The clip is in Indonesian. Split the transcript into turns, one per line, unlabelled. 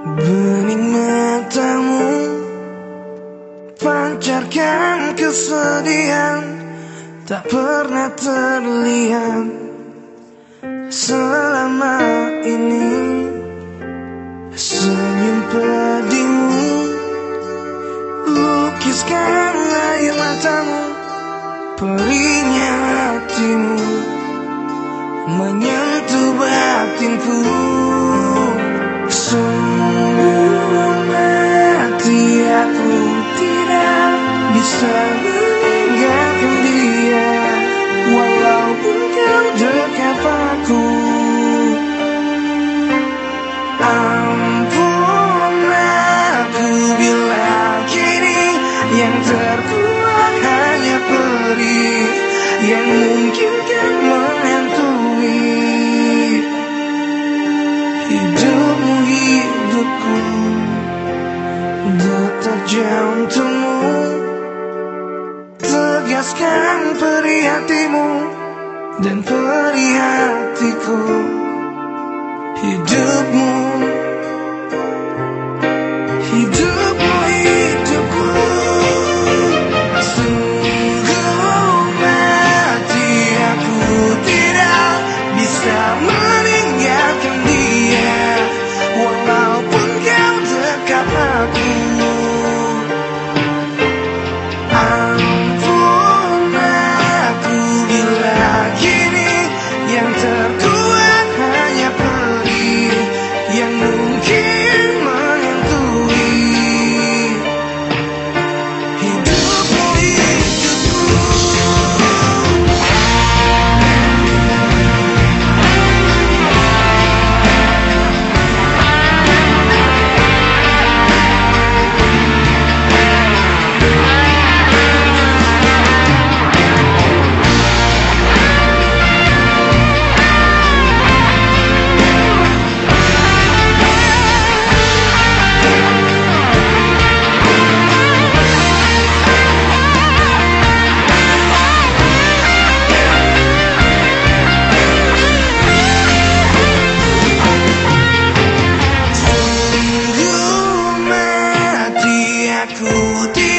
Bening matamu Pancarkan kesedihan. Tak pernah terlihat Selama ini. Senyum pedihmu Lukiskan air matamu Perihnya hatimu. Menyentuh batinku meninggalkan dia Walaupun kau dekat aku. Ampun aku bila kini yang terkuat hanya perih Yang mungkin kan Hidupmu hidupku Detak jantungmu Perih hatimu Dan perih hatiku. Hidupmu. Hidupmu hidupku. Sungguh mati aku tidak bisa aku